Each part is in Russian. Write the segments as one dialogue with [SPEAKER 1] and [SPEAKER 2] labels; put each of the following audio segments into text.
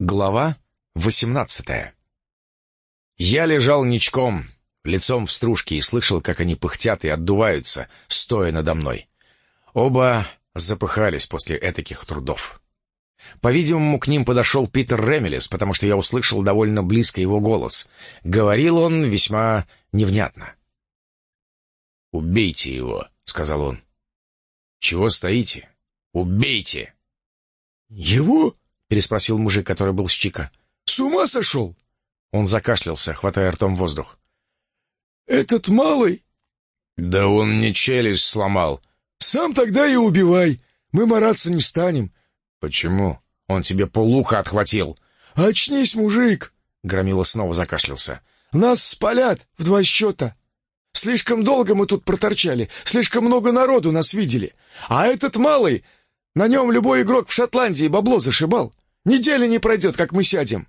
[SPEAKER 1] Глава восемнадцатая Я лежал ничком, лицом в стружке, и слышал, как они пыхтят и отдуваются, стоя надо мной. Оба запыхались после этаких трудов. По-видимому, к ним подошел Питер Ремелес, потому что я услышал довольно близко его голос. Говорил он весьма невнятно. «Убейте его», — сказал он. «Чего стоите? Убейте!»
[SPEAKER 2] «Его?»
[SPEAKER 1] Переспросил мужик, который был с Чика.
[SPEAKER 2] «С ума сошел?»
[SPEAKER 1] Он закашлялся, хватая ртом воздух.
[SPEAKER 2] «Этот малый...»
[SPEAKER 1] «Да он мне челюсть сломал».
[SPEAKER 2] «Сам тогда и убивай. Мы мараться не станем».
[SPEAKER 1] «Почему? Он тебе полуха отхватил».
[SPEAKER 2] «Очнись, мужик!»
[SPEAKER 1] Громила снова закашлялся.
[SPEAKER 2] «Нас спалят в два счета. Слишком долго мы тут проторчали, слишком много народу нас видели. А этот малый, на нем любой игрок в Шотландии бабло зашибал. Недели не пройдет, как мы сядем».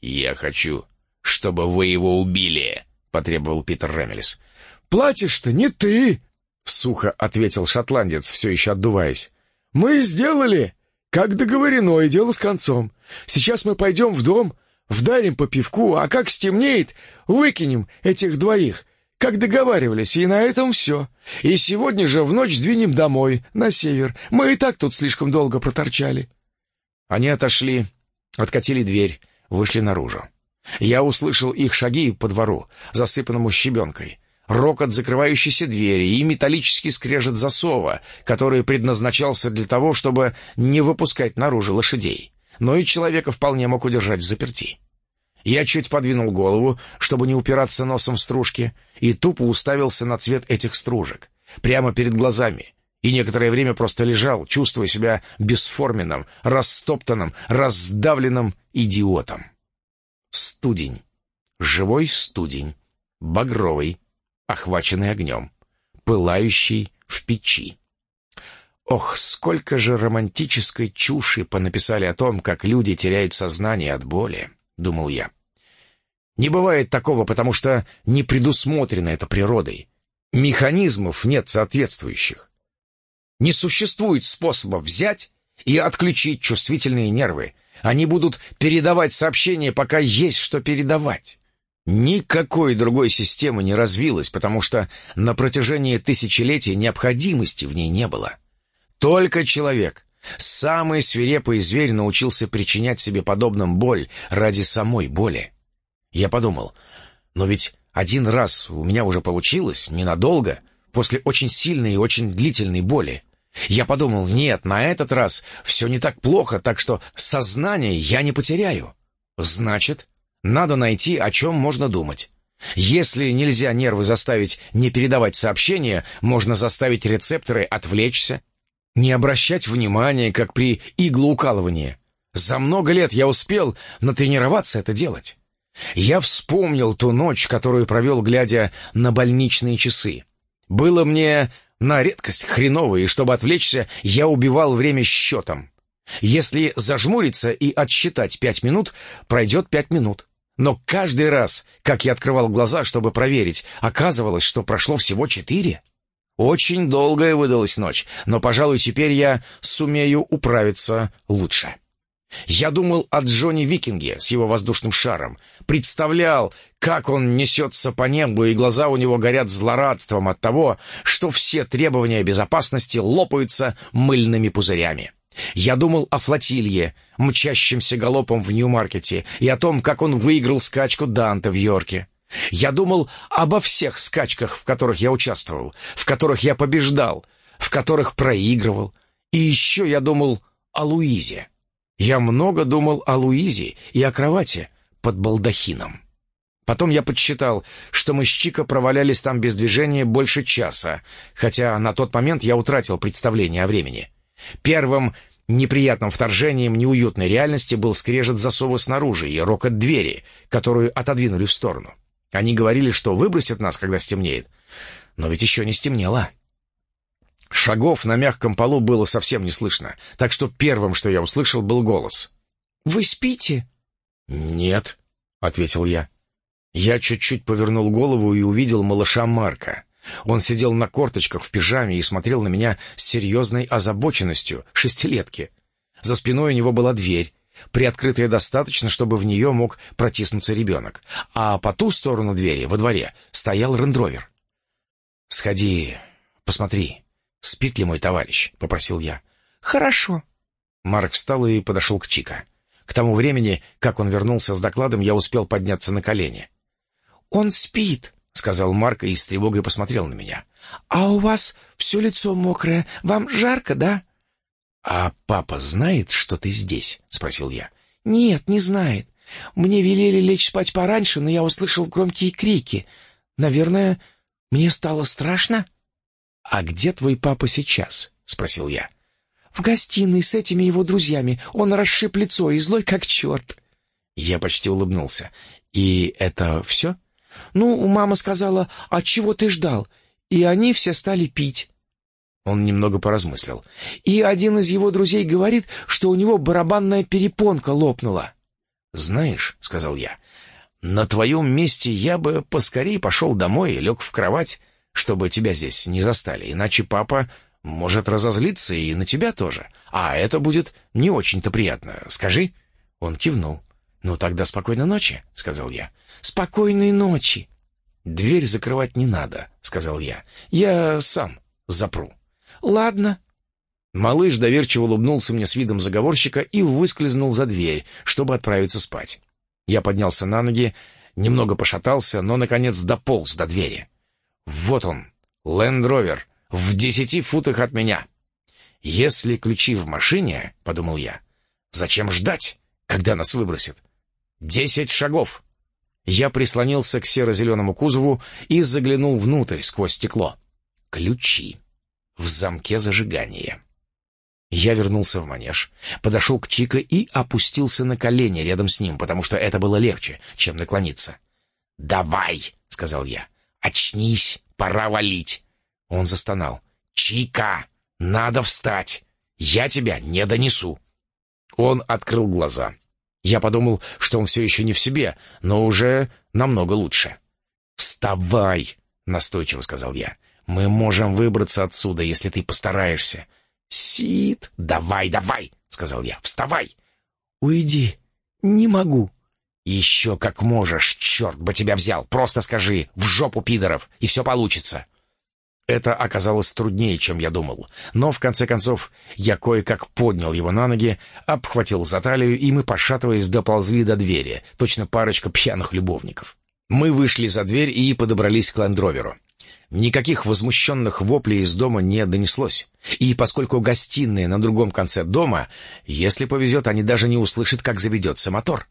[SPEAKER 1] «Я хочу, чтобы вы его убили», — потребовал Питер Ремелис.
[SPEAKER 2] «Платишь-то не ты», —
[SPEAKER 1] сухо ответил шотландец, все еще отдуваясь.
[SPEAKER 2] «Мы сделали, как договорено, и дело с концом. Сейчас мы пойдем в дом, вдарим по пивку, а как стемнеет, выкинем этих двоих, как договаривались, и на этом все. И сегодня же в ночь двинем домой, на север. Мы и так тут слишком долго проторчали».
[SPEAKER 1] Они отошли, откатили дверь, вышли наружу. Я услышал их шаги по двору, засыпанному щебенкой, рокот закрывающейся двери и металлический скрежет засова, который предназначался для того, чтобы не выпускать наружу лошадей, но и человека вполне мог удержать в заперти. Я чуть подвинул голову, чтобы не упираться носом в стружки, и тупо уставился на цвет этих стружек, прямо перед глазами, и некоторое время просто лежал, чувствуя себя бесформенным, растоптанным, раздавленным идиотом. Студень. Живой студень. Багровый, охваченный огнем, пылающий в печи. Ох, сколько же романтической чуши понаписали о том, как люди теряют сознание от боли, думал я. Не бывает такого, потому что не предусмотрено это природой. Механизмов нет соответствующих. Не существует способа взять и отключить чувствительные нервы. Они будут передавать сообщения, пока есть что передавать. Никакой другой системы не развилась, потому что на протяжении тысячелетий необходимости в ней не было. Только человек, самый свирепый зверь, научился причинять себе подобным боль ради самой боли. Я подумал, но ведь один раз у меня уже получилось, ненадолго, после очень сильной и очень длительной боли. Я подумал, нет, на этот раз все не так плохо, так что сознание я не потеряю. Значит, надо найти, о чем можно думать. Если нельзя нервы заставить не передавать сообщения, можно заставить рецепторы отвлечься, не обращать внимания, как при иглоукалывании. За много лет я успел натренироваться это делать. Я вспомнил ту ночь, которую провел, глядя на больничные часы. Было мне на редкость хреново, и чтобы отвлечься, я убивал время счетом. Если зажмуриться и отсчитать пять минут, пройдет пять минут. Но каждый раз, как я открывал глаза, чтобы проверить, оказывалось, что прошло всего четыре. Очень долгая выдалась ночь, но, пожалуй, теперь я сумею управиться лучше. Я думал о Джонни Викинге с его воздушным шаром, представлял, как он несется по небу, и глаза у него горят злорадством от того, что все требования безопасности лопаются мыльными пузырями. Я думал о флотилье, мчащемся галопом в Нью-Маркете, и о том, как он выиграл скачку Данте в Йорке. Я думал обо всех скачках, в которых я участвовал, в которых я побеждал, в которых проигрывал. И еще я думал о Луизе. Я много думал о Луизе и о кровати под балдахином. Потом я подсчитал, что мы с Чика провалялись там без движения больше часа, хотя на тот момент я утратил представление о времени. Первым неприятным вторжением неуютной реальности был скрежет засова снаружи и рокот двери, которую отодвинули в сторону. Они говорили, что выбросят нас, когда стемнеет. Но ведь еще не стемнело. Шагов на мягком полу было совсем не слышно, так что первым, что я услышал, был голос.
[SPEAKER 2] «Вы спите?»
[SPEAKER 1] «Нет», — ответил я. Я чуть-чуть повернул голову и увидел малыша Марка. Он сидел на корточках в пижаме и смотрел на меня с серьезной озабоченностью шестилетки. За спиной у него была дверь, приоткрытая достаточно, чтобы в нее мог протиснуться ребенок, а по ту сторону двери, во дворе, стоял рендровер. «Сходи, посмотри, спит ли мой товарищ?» — попросил я.
[SPEAKER 3] «Хорошо».
[SPEAKER 1] Марк встал и подошел к Чика. К тому времени, как он вернулся с докладом, я успел подняться на колени.
[SPEAKER 3] «Он спит», — сказал Марк и с тревогой посмотрел на меня. «А у вас все лицо мокрое. Вам жарко, да?»
[SPEAKER 1] «А папа знает, что ты здесь?» — спросил я.
[SPEAKER 3] «Нет, не знает. Мне велели лечь спать пораньше, но я услышал громкие крики. Наверное, мне стало страшно?»
[SPEAKER 1] «А где твой папа сейчас?» — спросил я.
[SPEAKER 3] «В гостиной с этими его друзьями. Он расшиб лицо и злой как черт».
[SPEAKER 1] Я почти улыбнулся. «И это все?»
[SPEAKER 3] «Ну, мама сказала, от чего ты ждал?» И они все стали пить.
[SPEAKER 1] Он немного поразмыслил.
[SPEAKER 3] И один из его друзей говорит, что у него барабанная перепонка лопнула.
[SPEAKER 1] «Знаешь», — сказал я, — «на твоем месте я бы поскорее пошел домой и лег в кровать, чтобы тебя здесь не застали, иначе папа может разозлиться и на тебя тоже, а это будет не очень-то приятно. Скажи». Он кивнул. «Ну тогда спокойной ночи», — сказал я.
[SPEAKER 3] «Спокойной ночи».
[SPEAKER 1] «Дверь закрывать не надо», — сказал я. «Я сам запру».
[SPEAKER 3] «Ладно».
[SPEAKER 1] Малыш доверчиво улыбнулся мне с видом заговорщика и выскользнул за дверь, чтобы отправиться спать. Я поднялся на ноги, немного пошатался, но, наконец, дополз до двери. Вот он, Лендровер, в десяти футах от меня. «Если ключи в машине, — подумал я, — зачем ждать, когда нас выбросит? Десять шагов!» Я прислонился к серо-зеленому кузову и заглянул внутрь сквозь стекло. Ключи в замке зажигания. Я вернулся в манеж, подошел к Чика и опустился на колени рядом с ним, потому что это было легче, чем наклониться. «Давай!» — сказал я. «Очнись! Пора валить!» Он застонал. «Чика! Надо встать! Я тебя не донесу!» Он открыл глаза. Я подумал, что он все еще не в себе, но уже намного лучше. «Вставай!» — настойчиво сказал я. Мы можем выбраться отсюда, если ты постараешься. Сид, давай, давай, сказал я. Вставай.
[SPEAKER 3] Уйди. Не могу.
[SPEAKER 1] Еще как можешь, черт бы тебя взял. Просто скажи, в жопу пидоров, и все получится. Это оказалось труднее, чем я думал. Но, в конце концов, я кое-как поднял его на ноги, обхватил за талию, и мы, пошатываясь, доползли до двери, точно парочка пьяных любовников. Мы вышли за дверь и подобрались к лендроверу. Никаких возмущенных воплей из дома не донеслось. И поскольку гостиная на другом конце дома, если повезет, они даже не услышат, как заведется мотор.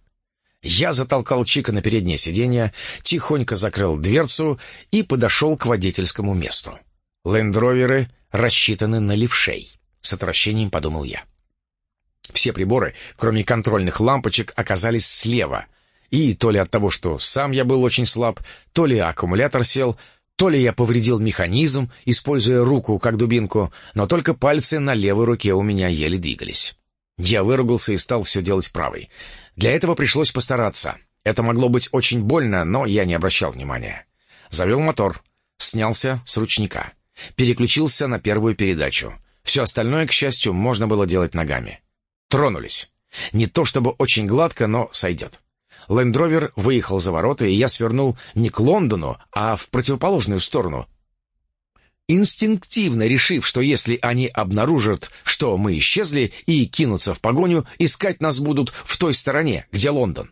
[SPEAKER 1] Я затолкал Чика на переднее сиденье, тихонько закрыл дверцу и подошел к водительскому месту. Лендроверы рассчитаны на левшей, с отвращением подумал я. Все приборы, кроме контрольных лампочек, оказались слева. И то ли от того, что сам я был очень слаб, то ли аккумулятор сел, то ли я повредил механизм, используя руку как дубинку, но только пальцы на левой руке у меня еле двигались. Я выругался и стал все делать правой. Для этого пришлось постараться. Это могло быть очень больно, но я не обращал внимания. Завел мотор, снялся с ручника, переключился на первую передачу. Все остальное, к счастью, можно было делать ногами. Тронулись. Не то чтобы очень гладко, но сойдет. Лендровер выехал за ворота, и я свернул не к Лондону, а в противоположную сторону. Инстинктивно решив, что если они обнаружат, что мы исчезли, и кинутся в погоню, искать нас будут в той стороне, где Лондон.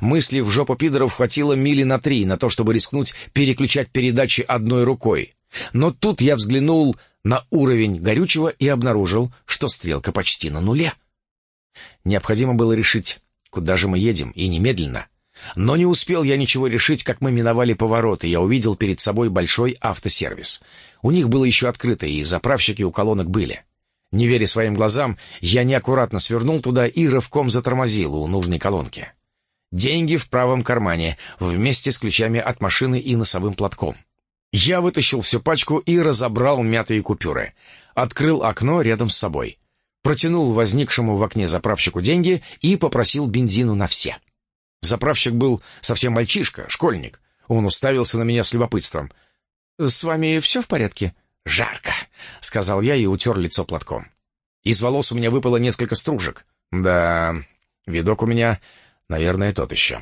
[SPEAKER 1] Мысли в жопу пидоров хватило мили на три на то, чтобы рискнуть переключать передачи одной рукой. Но тут я взглянул на уровень горючего и обнаружил, что стрелка почти на нуле. Необходимо было решить, куда же мы едем, и немедленно. Но не успел я ничего решить, как мы миновали поворот, и я увидел перед собой большой автосервис. У них было еще открыто, и заправщики у колонок были. Не веря своим глазам, я неаккуратно свернул туда и рывком затормозил у нужной колонки. Деньги в правом кармане, вместе с ключами от машины и носовым платком. Я вытащил всю пачку и разобрал мятые купюры. Открыл окно рядом с собой протянул возникшему в окне заправщику деньги и попросил бензину на все. Заправщик был совсем мальчишка, школьник. Он уставился на меня с любопытством. «С вами все в порядке?» «Жарко», — сказал я и утер лицо платком. Из волос у меня выпало несколько стружек. Да, Видок у меня, наверное, тот еще.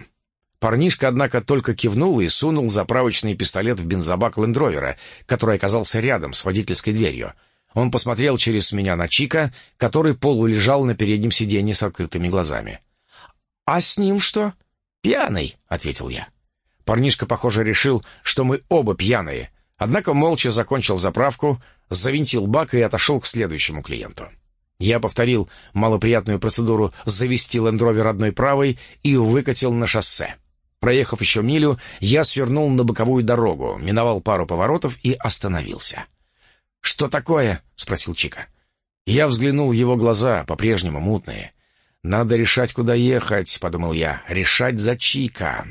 [SPEAKER 1] Парнишка, однако, только кивнул и сунул заправочный пистолет в бензобак лендровера, который оказался рядом с водительской дверью. Он посмотрел через меня на Чика, который полулежал на переднем сиденье с открытыми глазами.
[SPEAKER 3] «А с ним что?»
[SPEAKER 1] «Пьяный», — ответил я. Парнишка, похоже, решил, что мы оба пьяные, однако молча закончил заправку, завинтил бак и отошел к следующему клиенту. Я повторил малоприятную процедуру завести лендровер одной правой и выкатил на шоссе. Проехав еще милю, я свернул на боковую дорогу, миновал пару поворотов и остановился. «Что такое?» — спросил Чика. Я взглянул в его глаза, по-прежнему мутные. «Надо решать, куда ехать», — подумал я. «Решать за Чика».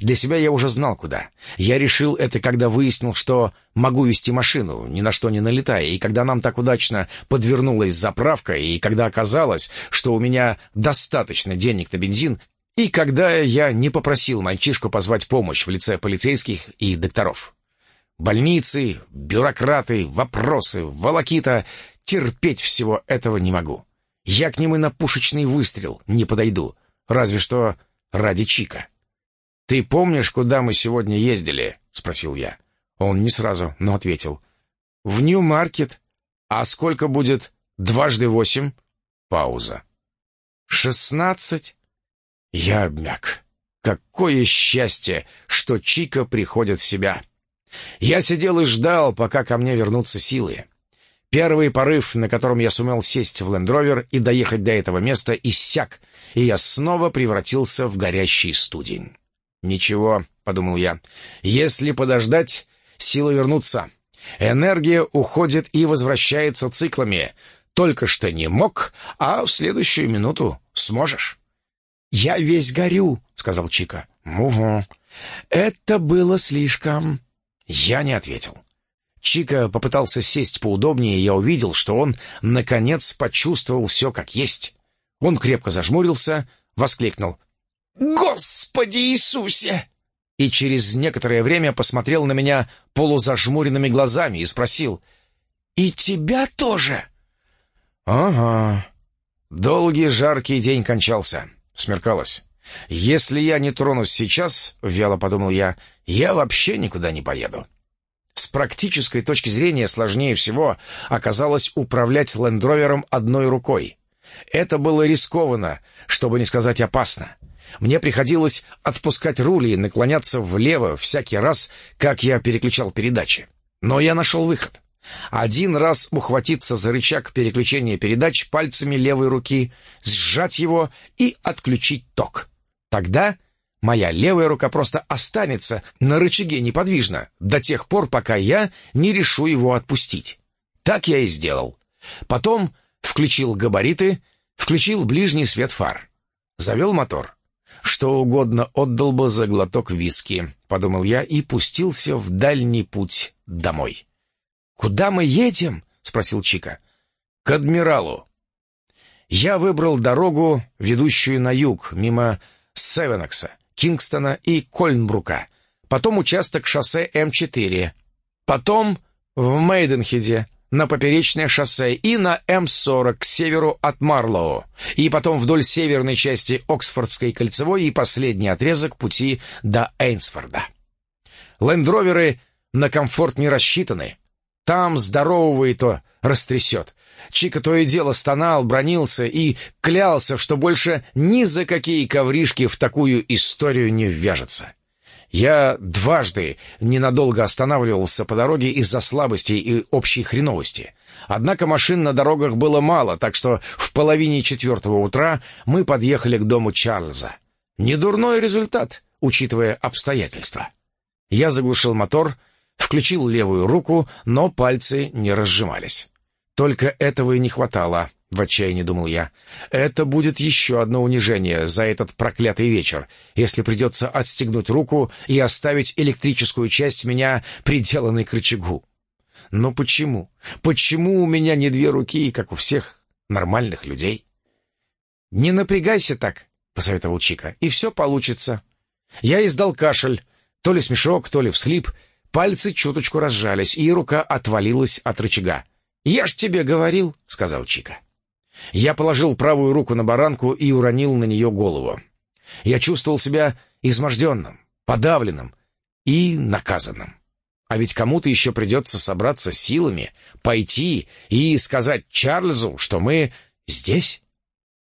[SPEAKER 1] Для себя я уже знал, куда. Я решил это, когда выяснил, что могу вести машину, ни на что не налетая, и когда нам так удачно подвернулась заправка, и когда оказалось, что у меня достаточно денег на бензин, и когда я не попросил мальчишку позвать помощь в лице полицейских и докторов. Больницы, бюрократы, вопросы, волокита — терпеть всего этого не могу. Я к ним и на пушечный выстрел не подойду, разве что ради Чика. «Ты помнишь, куда мы сегодня ездили?» — спросил я. Он не сразу, но ответил. «В Нью-Маркет. А сколько будет дважды восемь?» Пауза. «Шестнадцать?» Я обмяк. Какое счастье, что Чика приходит в себя. Я сидел и ждал, пока ко мне вернутся силы. Первый порыв, на котором я сумел сесть в лендровер и доехать до этого места, иссяк, и я снова превратился в горящий студень. «Ничего», — подумал я, — «если подождать, силы вернутся. Энергия уходит и возвращается циклами. Только что не мог, а в следующую минуту сможешь».
[SPEAKER 3] «Я весь горю», — сказал Чика.
[SPEAKER 1] «Угу.
[SPEAKER 3] Это было слишком...»
[SPEAKER 1] Я не ответил. Чика попытался сесть поудобнее, и я увидел, что он, наконец, почувствовал все как есть. Он крепко зажмурился, воскликнул. «Господи Иисусе!» И через некоторое время посмотрел на меня полузажмуренными глазами и спросил. «И тебя тоже?» «Ага». Долгий жаркий день кончался. Смеркалось. «Если я не тронусь сейчас, — вяло подумал я, — я вообще никуда не поеду». С практической точки зрения сложнее всего оказалось управлять лендровером одной рукой. Это было рискованно, чтобы не сказать опасно. Мне приходилось отпускать рули и наклоняться влево всякий раз, как я переключал передачи. Но я нашел выход. Один раз ухватиться за рычаг переключения передач пальцами левой руки, сжать его и отключить ток. Тогда моя левая рука просто останется на рычаге неподвижно до тех пор, пока я не решу его отпустить. Так я и сделал. Потом включил габариты, включил ближний свет фар. Завел мотор. Что угодно отдал бы за глоток виски, подумал я и пустился в дальний путь домой. «Куда мы едем?» — спросил Чика. «К адмиралу». Я выбрал дорогу, ведущую на юг, мимо Севенокса, Кингстона и Кольнбрука, потом участок шоссе М4, потом в Мейденхеде, на поперечное шоссе и на М-40 к северу от Марлоу, и потом вдоль северной части Оксфордской кольцевой и последний отрезок пути до Эйнсфорда. Лендроверы на комфорт не рассчитаны, там здорового и то растрясет. Чика то и дело стонал, бронился и клялся, что больше ни за какие ковришки в такую историю не ввяжется. Я дважды ненадолго останавливался по дороге из-за слабости и общей хреновости. Однако машин на дорогах было мало, так что в половине четвертого утра мы подъехали к дому Чарльза. Недурной результат, учитывая обстоятельства. Я заглушил мотор, Включил левую руку, но пальцы не разжимались. Только этого и не хватало, в отчаянии думал я. Это будет еще одно унижение за этот проклятый вечер, если придется отстегнуть руку и оставить электрическую часть меня приделанной к рычагу. Но почему? Почему у меня не две руки, как у всех нормальных людей? «Не напрягайся так», — посоветовал Чика, — «и все получится». Я издал кашель, то ли смешок, то ли всхлип, Пальцы чуточку разжались, и рука отвалилась от рычага. «Я ж тебе говорил», — сказал Чика. Я положил правую руку на баранку и уронил на нее голову. Я чувствовал себя изможденным, подавленным и наказанным. А ведь кому-то еще придется собраться силами, пойти и сказать Чарльзу, что мы здесь.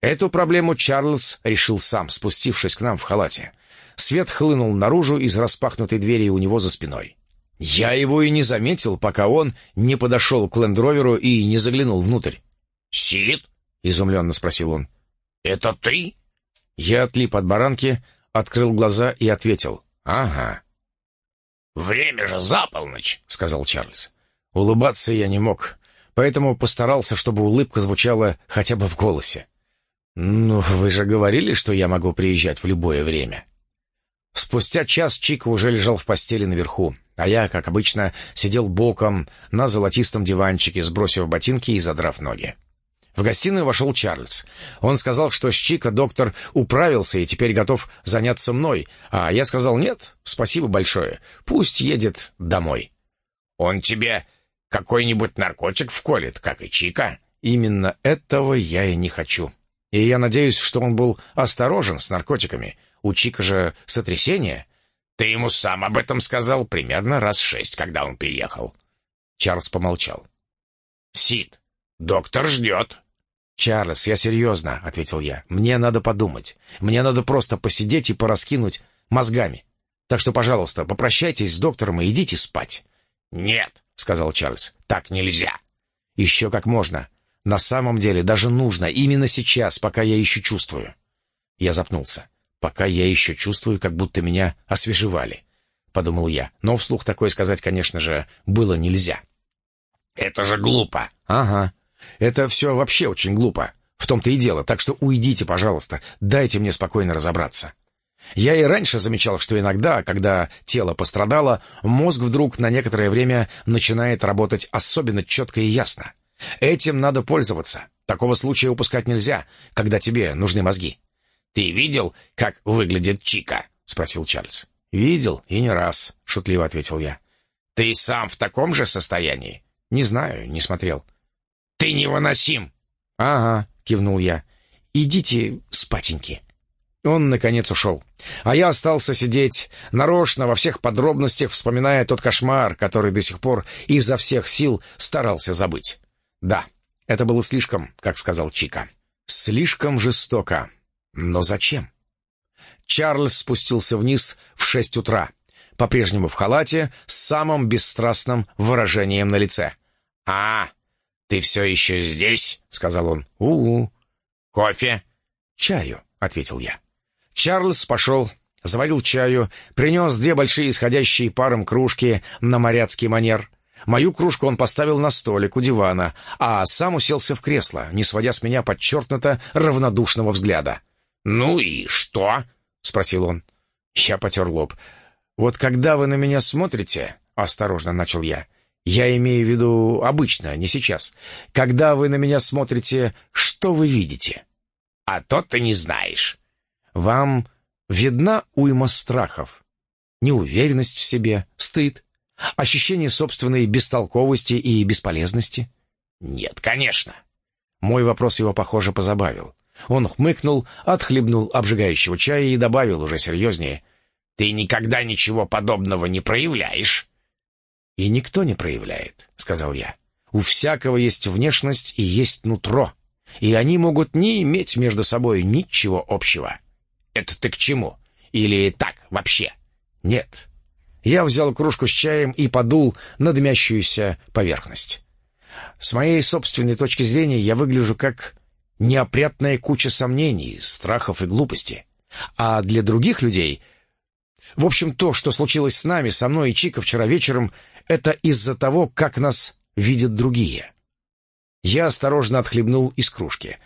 [SPEAKER 1] Эту проблему Чарльз решил сам, спустившись к нам в халате. Свет хлынул наружу из распахнутой двери у него за спиной. Я его и не заметил, пока он не подошел к лендроверу и не заглянул внутрь.
[SPEAKER 4] «Сид?»
[SPEAKER 1] — изумленно спросил он.
[SPEAKER 4] «Это ты?»
[SPEAKER 1] Я отлип от баранки, открыл глаза и ответил. «Ага».
[SPEAKER 4] «Время же за полночь», —
[SPEAKER 1] сказал Чарльз. Улыбаться я не мог, поэтому постарался, чтобы улыбка звучала хотя бы в голосе. «Ну, вы же говорили, что я могу приезжать в любое время». Спустя час Чика уже лежал в постели наверху, а я, как обычно, сидел боком на золотистом диванчике, сбросив ботинки и задрав ноги. В гостиную вошел Чарльз. Он сказал, что с Чика доктор управился и теперь готов заняться мной, а я сказал «нет, спасибо большое, пусть едет домой».
[SPEAKER 4] «Он тебе какой-нибудь наркотик вколет, как и Чика?»
[SPEAKER 1] «Именно этого я и не хочу. И я надеюсь, что он был осторожен с наркотиками. У Чика же сотрясение».
[SPEAKER 4] «Ты ему сам об этом сказал примерно раз шесть, когда он приехал».
[SPEAKER 1] Чарльз помолчал.
[SPEAKER 4] «Сид, доктор ждет».
[SPEAKER 1] «Чарльз, я серьезно», — ответил я. «Мне надо подумать. Мне надо просто посидеть и пораскинуть мозгами. Так что, пожалуйста, попрощайтесь с доктором и идите спать».
[SPEAKER 4] «Нет», — сказал Чарльз, — «так нельзя».
[SPEAKER 1] «Еще как можно. На самом деле даже нужно, именно сейчас, пока я еще чувствую». Я запнулся. «Пока я еще чувствую, как будто меня освежевали», — подумал я. Но вслух такое сказать, конечно же, было нельзя.
[SPEAKER 4] «Это же глупо».
[SPEAKER 1] «Ага. Это все вообще очень глупо. В том-то и дело. Так что уйдите, пожалуйста. Дайте мне спокойно разобраться. Я и раньше замечал, что иногда, когда тело пострадало, мозг вдруг на некоторое время начинает работать особенно четко и ясно. Этим надо пользоваться. Такого случая упускать нельзя, когда тебе нужны мозги.
[SPEAKER 4] «Ты видел, как выглядит Чика?» — спросил Чарльз.
[SPEAKER 1] «Видел, и не раз», — шутливо ответил я.
[SPEAKER 4] «Ты сам в таком же состоянии?»
[SPEAKER 1] «Не знаю, не смотрел».
[SPEAKER 4] «Ты невыносим!»
[SPEAKER 1] «Ага», — кивнул я. «Идите спатеньки». Он, наконец, ушел. А я остался сидеть, нарочно, во всех подробностях вспоминая тот кошмар, который до сих пор изо всех сил старался забыть. Да, это было слишком, как сказал Чика. Слишком жестоко. Но зачем? Чарльз спустился вниз в шесть утра, по-прежнему в халате, с самым бесстрастным выражением на лице.
[SPEAKER 4] «А, «Ты все еще здесь?» — сказал он.
[SPEAKER 1] «У-у».
[SPEAKER 4] «Кофе?»
[SPEAKER 1] «Чаю», — ответил я. Чарльз пошел, заварил чаю, принес две большие исходящие паром кружки на моряцкий манер. Мою кружку он поставил на столик у дивана, а сам уселся в кресло, не сводя с меня подчеркнуто равнодушного взгляда.
[SPEAKER 4] «Ну и что?» — спросил он.
[SPEAKER 1] Я потер лоб. «Вот когда вы на меня смотрите...» — осторожно начал я. Я имею в виду обычно, не сейчас. Когда вы на меня смотрите, что вы видите?
[SPEAKER 4] А то ты не знаешь.
[SPEAKER 1] Вам видна уйма страхов. Неуверенность в себе, стыд, ощущение собственной бестолковости и бесполезности?
[SPEAKER 4] Нет, конечно.
[SPEAKER 1] Мой вопрос его, похоже, позабавил. Он хмыкнул, отхлебнул обжигающего чая и добавил уже серьезнее.
[SPEAKER 4] «Ты никогда ничего подобного не проявляешь».
[SPEAKER 1] «И никто не проявляет», — сказал я. «У всякого есть внешность и есть нутро, и они могут не иметь между собой ничего общего».
[SPEAKER 4] «Это ты к чему? Или так, вообще?»
[SPEAKER 1] «Нет». Я взял кружку с чаем и подул на дымящуюся поверхность. С моей собственной точки зрения я выгляжу как неопрятная куча сомнений, страхов и глупости. А для других людей... В общем, то, что случилось с нами, со мной и Чика вчера вечером, это из-за того, как нас видят другие. Я осторожно отхлебнул из кружки.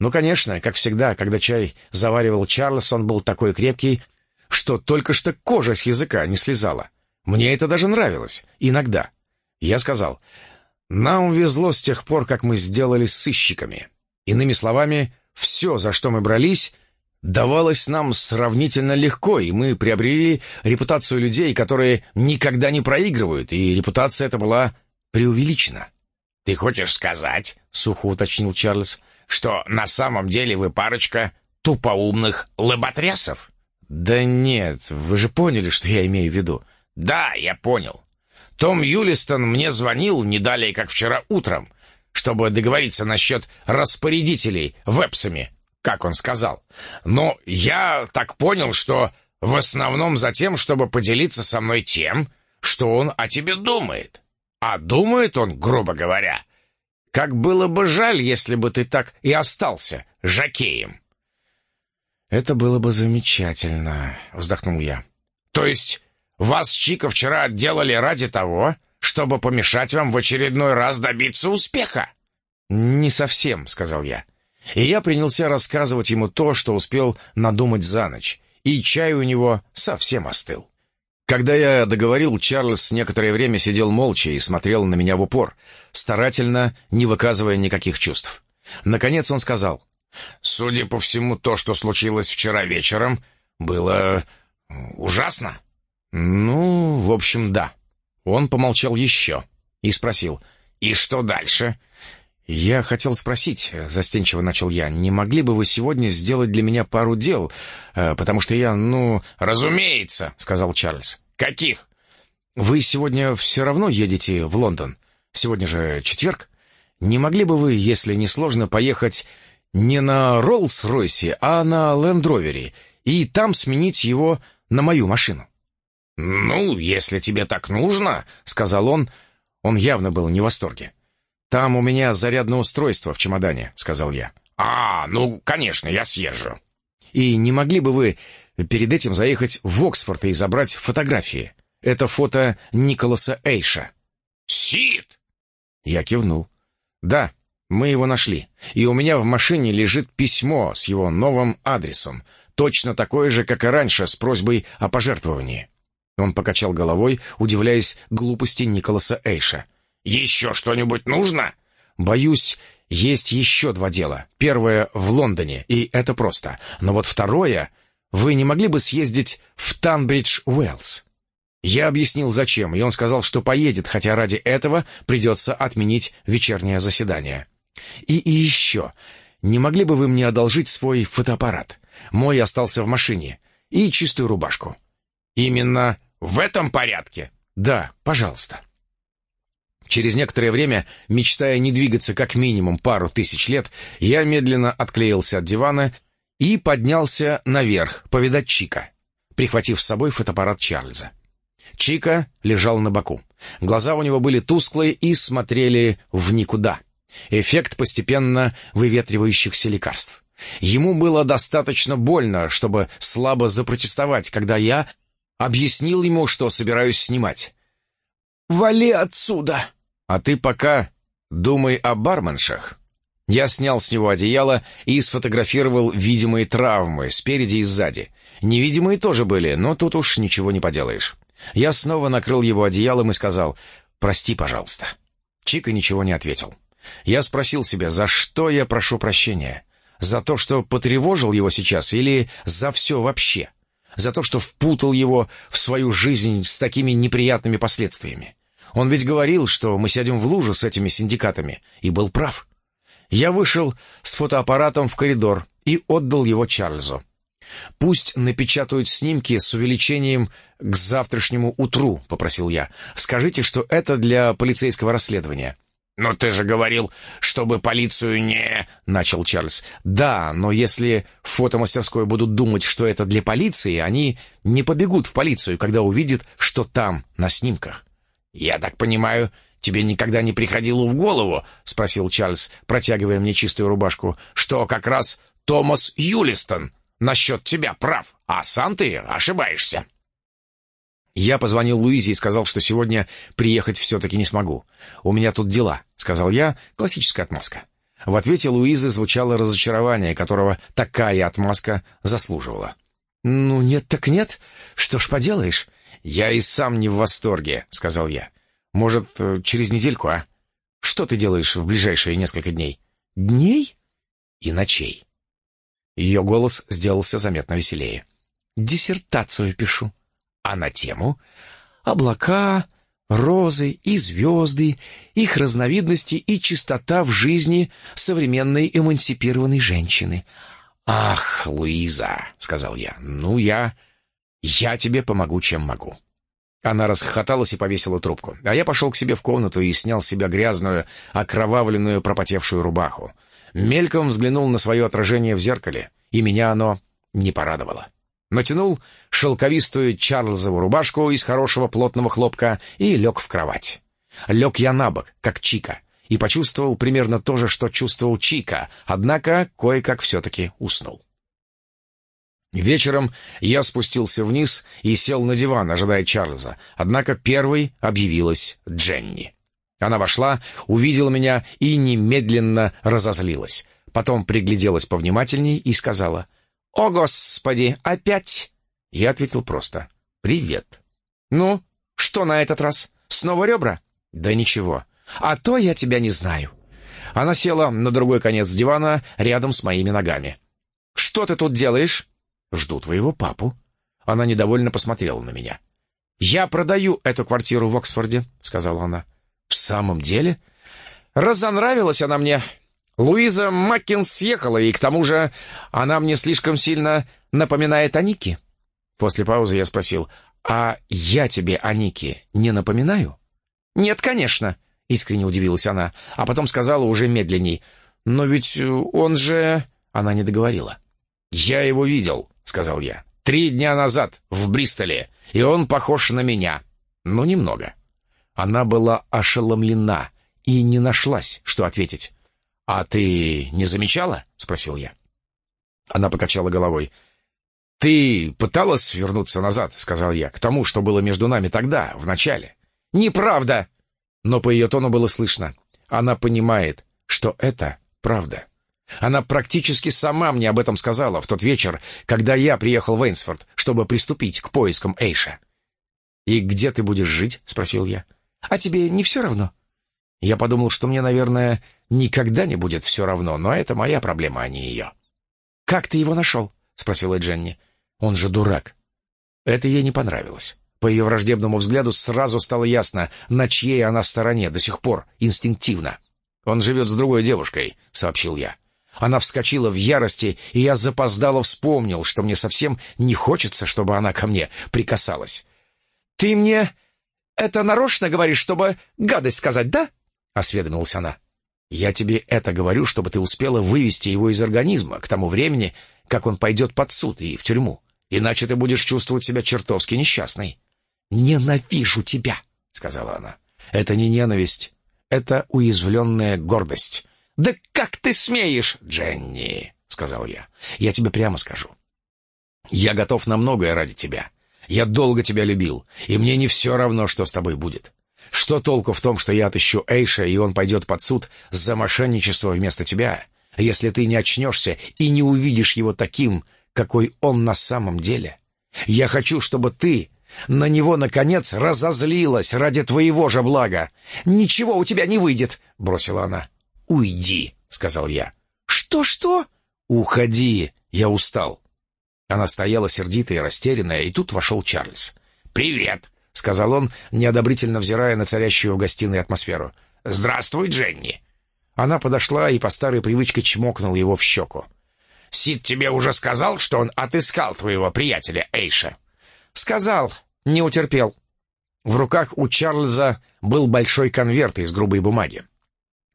[SPEAKER 1] Ну, конечно, как всегда, когда чай заваривал Чарльз, он был такой крепкий, что только что кожа с языка не слезала. Мне это даже нравилось. Иногда. Я сказал, нам везло с тех пор, как мы сделали сыщиками. Иными словами, все, за что мы брались, давалось нам сравнительно легко, и мы приобрели репутацию людей, которые никогда не проигрывают, и репутация эта была преувеличена.
[SPEAKER 4] «Ты хочешь сказать, — сухо уточнил Чарльз, — что на самом деле вы парочка тупоумных лоботрясов?»
[SPEAKER 1] «Да нет, вы же поняли, что я имею в виду».
[SPEAKER 4] «Да, я понял. Том Юлистон мне звонил не далее, как вчера утром, чтобы договориться насчет распорядителей вебсами, как он сказал. Но я так понял, что в основном за тем, чтобы поделиться со мной тем, что он о тебе думает. А думает он, грубо говоря, как было бы жаль, если бы ты так и остался жакеем.
[SPEAKER 1] «Это было бы замечательно», — вздохнул я.
[SPEAKER 4] «То есть вас, Чика, вчера отделали ради того, чтобы помешать вам в очередной раз добиться успеха?»
[SPEAKER 1] «Не совсем», — сказал я. И я принялся рассказывать ему то, что успел надумать за ночь, и чай у него совсем остыл. Когда я договорил, Чарльз некоторое время сидел молча и смотрел на меня в упор, старательно не выказывая никаких чувств. Наконец он сказал,
[SPEAKER 4] «Судя по всему, то, что случилось вчера вечером, было ужасно».
[SPEAKER 1] «Ну, в общем, да». Он помолчал еще и спросил, «И что дальше?» «Я хотел спросить», — застенчиво начал я, «не могли бы вы сегодня сделать для меня пару дел? Э, потому что я, ну...»
[SPEAKER 4] «Разумеется», — сказал Чарльз. «Каких?»
[SPEAKER 1] «Вы сегодня все равно едете в Лондон. Сегодня же четверг. Не могли бы вы, если не сложно, поехать не на Роллс-Ройсе, а на Лендровере и там сменить его на мою машину?»
[SPEAKER 4] «Ну, если тебе так нужно», —
[SPEAKER 1] сказал он. Он явно был не в восторге. «Там у меня зарядное устройство в чемодане», — сказал я.
[SPEAKER 4] «А, ну, конечно, я съезжу».
[SPEAKER 1] «И не могли бы вы перед этим заехать в Оксфорд и забрать фотографии? Это фото Николаса Эйша».
[SPEAKER 4] «Сид!»
[SPEAKER 1] Я кивнул. «Да, мы его нашли. И у меня в машине лежит письмо с его новым адресом, точно такое же, как и раньше, с просьбой о пожертвовании». Он покачал головой, удивляясь глупости Николаса Эйша.
[SPEAKER 4] «Еще что-нибудь нужно?»
[SPEAKER 1] «Боюсь, есть еще два дела. Первое в Лондоне, и это просто. Но вот второе... Вы не могли бы съездить в Танбридж-Уэллс?» Я объяснил, зачем, и он сказал, что поедет, хотя ради этого придется отменить вечернее заседание. «И, и еще, не могли бы вы мне одолжить свой фотоаппарат? Мой остался в машине. И чистую рубашку».
[SPEAKER 4] «Именно в этом порядке?»
[SPEAKER 1] «Да, пожалуйста». Через некоторое время, мечтая не двигаться как минимум пару тысяч лет, я медленно отклеился от дивана и поднялся наверх повидать Чика, прихватив с собой фотоаппарат Чарльза. Чика лежал на боку. Глаза у него были тусклые и смотрели в никуда. Эффект постепенно выветривающихся лекарств. Ему было достаточно больно, чтобы слабо запротестовать, когда я объяснил ему, что собираюсь снимать.
[SPEAKER 3] «Вали отсюда!»
[SPEAKER 1] А ты пока думай о барменшах. Я снял с него одеяло и сфотографировал видимые травмы спереди и сзади. Невидимые тоже были, но тут уж ничего не поделаешь. Я снова накрыл его одеялом и сказал «Прости, пожалуйста». Чика ничего не ответил. Я спросил себя, за что я прошу прощения? За то, что потревожил его сейчас, или за все вообще? За то, что впутал его в свою жизнь с такими неприятными последствиями? Он ведь говорил, что мы сядем в лужу с этими синдикатами, и был прав. Я вышел с фотоаппаратом в коридор и отдал его Чарльзу. «Пусть напечатают снимки с увеличением к завтрашнему утру», — попросил я. «Скажите, что это для полицейского расследования».
[SPEAKER 4] «Но ты же говорил, чтобы полицию не...» — начал Чарльз.
[SPEAKER 1] «Да, но если в фотомастерской будут думать, что это для полиции, они не побегут в полицию, когда увидят, что там, на снимках».
[SPEAKER 4] «Я так понимаю, тебе никогда не приходило в голову, — спросил Чарльз, протягивая мне чистую рубашку, — что как раз Томас Юлистон насчет тебя прав, а сам ты ошибаешься».
[SPEAKER 1] «Я позвонил Луизе и сказал, что сегодня приехать все-таки не смогу. У меня тут дела», — сказал я, классическая отмазка. В ответе Луизы звучало разочарование, которого такая отмазка заслуживала. «Ну, нет так нет. Что ж поделаешь?» «Я и сам не в восторге», — сказал я. «Может, э, через недельку, а? Что ты делаешь в ближайшие несколько дней?»
[SPEAKER 3] «Дней?»
[SPEAKER 1] «И ночей». Ее голос сделался заметно веселее.
[SPEAKER 3] «Диссертацию пишу».
[SPEAKER 1] «А на тему?»
[SPEAKER 3] «Облака,
[SPEAKER 1] Розы и звезды, их разновидности и чистота в жизни современной эмансипированной женщины. «Ах, Луиза!» — сказал я. «Ну, я... я тебе помогу, чем могу». Она расхохоталась и повесила трубку. А я пошел к себе в комнату и снял с себя грязную, окровавленную, пропотевшую рубаху. Мельком взглянул на свое отражение в зеркале, и меня оно не порадовало. Натянул шелковистую Чарльзову рубашку из хорошего плотного хлопка и лег в кровать. Лег я на бок, как Чика, и почувствовал примерно то же, что чувствовал Чика, однако кое-как все-таки уснул. Вечером я спустился вниз и сел на диван, ожидая Чарльза, однако первой объявилась Дженни. Она вошла, увидела меня и немедленно разозлилась. Потом пригляделась повнимательней и сказала, «О, Господи, опять?» Я ответил просто, «Привет». «Ну, что на этот раз? Снова ребра?» «Да ничего. А то я тебя не знаю». Она села на другой конец дивана рядом с моими ногами. «Что ты тут делаешь?» «Жду твоего папу». Она недовольно посмотрела на меня. «Я продаю эту квартиру в Оксфорде», — сказала она. «В самом деле?» «Разонравилась она мне. Луиза Маккинс съехала, и к тому же она мне слишком сильно напоминает о Нике». После паузы я спросил, «А я тебе о Нике не напоминаю?» «Нет, конечно», — искренне удивилась она, а потом сказала уже медленней, «Но ведь он же...» Она не договорила. «Я его видел», — сказал я. «Три дня назад, в Бристоле, и он похож на меня. Ну, немного». Она была ошеломлена и не нашлась, что ответить. «А ты не замечала?» — спросил я. Она покачала головой. «Ты пыталась вернуться назад?» — сказал я. «К тому, что было между нами тогда, в начале». «Неправда!» Но по ее тону было слышно. Она понимает, что это правда. Она практически сама мне об этом сказала в тот вечер, когда я приехал в Эйнсфорд, чтобы приступить к поискам Эйша. «И где ты будешь жить?» — спросил я. «А тебе не все равно?» Я подумал, что мне, наверное, никогда не будет все равно, но это моя проблема, а не ее. «Как ты его нашел?» — спросила Дженни. «Он же дурак». Это ей не понравилось. По ее враждебному взгляду сразу стало ясно, на чьей она стороне до сих пор, инстинктивно. «Он живет с другой девушкой», — сообщил я. Она вскочила в ярости, и я запоздало вспомнил, что мне совсем не хочется, чтобы она ко мне прикасалась. «Ты мне это нарочно говоришь, чтобы гадость сказать, да?» — осведомилась она. «Я тебе это говорю, чтобы ты успела вывести его из организма к тому времени, как он пойдет под суд и в тюрьму. Иначе ты будешь чувствовать себя чертовски несчастной». «Ненавижу тебя», — сказала она. «Это не ненависть, это уязвленная гордость». «Да как ты смеешь, Дженни?» — сказал я. «Я тебе прямо скажу. Я готов на многое ради тебя. Я долго тебя любил, и мне не все равно, что с тобой будет. Что толку в том, что я отыщу Эйша, и он пойдет под суд за мошенничество вместо тебя, если ты не очнешься и не увидишь его таким, какой он на самом деле? Я хочу, чтобы ты на него, наконец, разозлилась ради твоего же блага. «Ничего у тебя не выйдет», — бросила она. «Уйди», — сказал я. «Что-что?» «Уходи, я устал». Она стояла сердитая и растерянная, и тут вошел Чарльз. «Привет», — сказал он, неодобрительно взирая на царящую в гостиной атмосферу. «Здравствуй, Дженни». Она подошла и по старой привычке чмокнула его в щеку. «Сид тебе уже сказал, что он отыскал твоего приятеля Эйша?» «Сказал, не утерпел». В руках у Чарльза был большой конверт из грубой бумаги.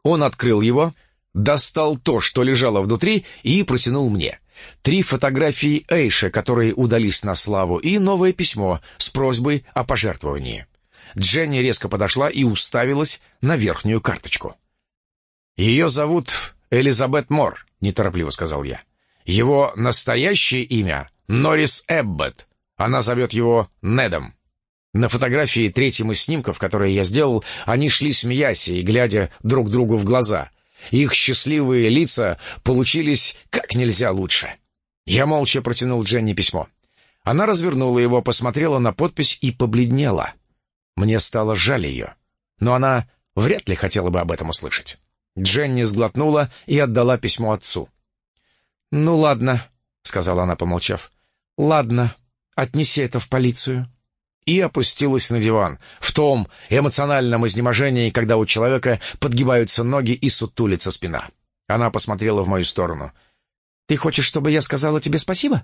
[SPEAKER 1] Он открыл его, достал то, что лежало внутри, и протянул мне. Три фотографии Эйша, которые удались на славу, и новое письмо с просьбой о пожертвовании. Дженни резко подошла и уставилась на верхнюю карточку. «Ее зовут Элизабет Мор», — неторопливо сказал я. «Его настоящее имя — Норрис Эббот. Она зовет его Недом. На фотографии третьему из снимков, которые я сделал, они шли смеясь и глядя друг другу в глаза. Их счастливые лица получились как нельзя лучше. Я молча протянул Дженни письмо. Она развернула его, посмотрела на подпись и побледнела. Мне стало жаль ее, но она вряд ли хотела бы об этом услышать. Дженни сглотнула и отдала письмо отцу. «Ну ладно», — сказала она, помолчав. «Ладно, отнеси это в полицию». и опустилась на диван, в том эмоциональном изнеможении, когда у человека подгибаются ноги и сутулится спина. Она посмотрела в мою сторону.
[SPEAKER 3] «Ты хочешь, чтобы я сказала тебе спасибо?»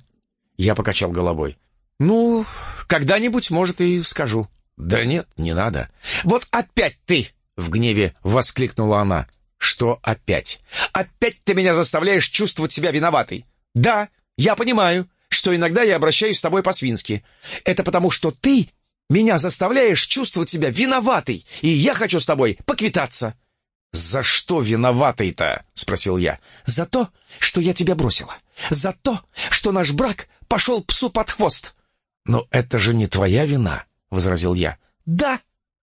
[SPEAKER 1] Я покачал головой.
[SPEAKER 3] «Ну, когда-нибудь, может, и скажу».
[SPEAKER 1] «Да нет, не надо».
[SPEAKER 3] «Вот опять ты!» — в гневе воскликнула она.
[SPEAKER 1] «Что опять?»
[SPEAKER 3] «Опять ты меня заставляешь чувствовать себя виноватой. Да, я понимаю, что иногда я обращаюсь с тобой по-свински. Это потому, что ты меня заставляешь чувствовать себя виноватой, и я хочу с тобой поквитаться».
[SPEAKER 1] «За что виноватый-то?» — спросил я.
[SPEAKER 3] «За то, что я тебя бросила. За то, что наш брак пошел псу под хвост».
[SPEAKER 1] «Но это же не твоя вина», — возразил я.
[SPEAKER 3] «Да,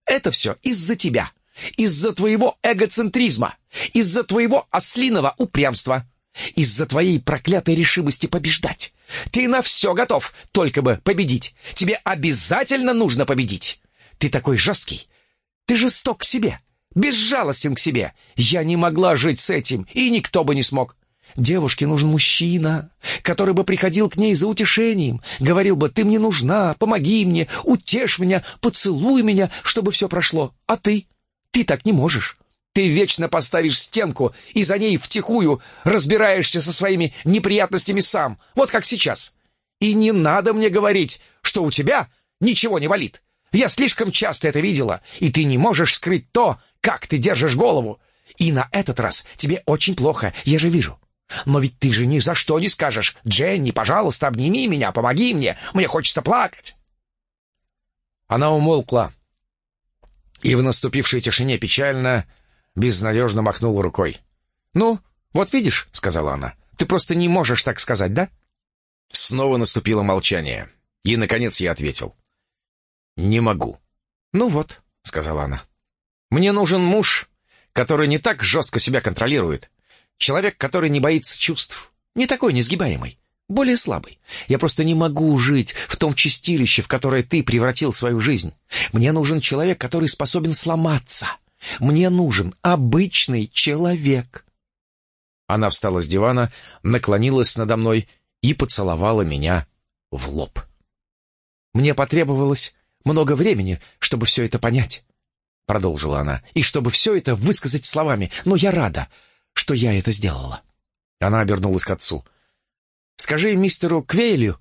[SPEAKER 3] это все из-за тебя, из-за твоего эгоцентризма, из-за твоего ослиного упрямства, из-за твоей проклятой решимости побеждать. Ты на все готов, только бы победить. Тебе обязательно нужно победить. Ты такой жесткий. Ты жесток к себе, безжалостен к себе. Я не могла жить с этим, и никто бы не смог. Девушке нужен мужчина, который бы приходил к ней за утешением, говорил бы, ты мне нужна, помоги мне, утешь меня, поцелуй меня, чтобы все прошло. А ты? Ты так не можешь. Ты вечно поставишь стенку и за ней втихую разбираешься со своими неприятностями сам, вот как сейчас. И не надо мне говорить, что у тебя ничего не болит. Я слишком часто это видела, и ты не можешь скрыть то, как ты держишь голову. И на этот раз тебе очень плохо, я же вижу. Но ведь ты же ни за что не скажешь, «Дженни, пожалуйста, обними меня, помоги мне, мне хочется плакать».
[SPEAKER 1] Она умолкла, и в наступившей тишине печально безнадежно махнула рукой.
[SPEAKER 3] «Ну, вот видишь», — сказала она, — «ты просто не можешь так сказать, да?»
[SPEAKER 1] Снова наступило молчание, и, наконец, я ответил. «Не могу».
[SPEAKER 3] «Ну вот», — сказала она, — «мне нужен муж, который не так жестко себя контролирует, человек, который не боится чувств, не такой несгибаемый, более слабый. Я просто не могу жить в том чистилище, в которое ты превратил свою жизнь. Мне нужен человек, который способен сломаться, мне нужен обычный человек».
[SPEAKER 1] Она встала с дивана, наклонилась надо мной и поцеловала меня в лоб.
[SPEAKER 3] «Мне потребовалось много времени, чтобы все это понять», — продолжила она, «и чтобы все это высказать словами, но я рада, что я это сделала».
[SPEAKER 1] Она обернулась к отцу.
[SPEAKER 3] «Скажи мистеру Квейлю,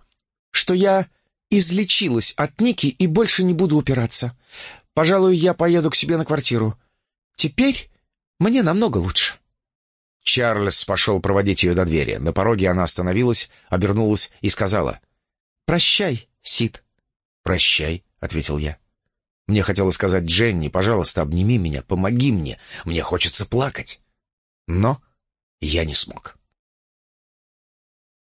[SPEAKER 3] что я излечилась от Ники и больше не буду упираться. Пожалуй, я поеду к себе на квартиру. Теперь мне намного лучше».
[SPEAKER 1] Чарльз пошел проводить ее до двери. На пороге она остановилась, обернулась и сказала.
[SPEAKER 3] «Прощай, Сид».
[SPEAKER 1] «Прощай», — ответил я. Мне хотелось сказать, «Дженни, пожалуйста, обними меня, помоги мне, мне хочется плакать». Но я не смог.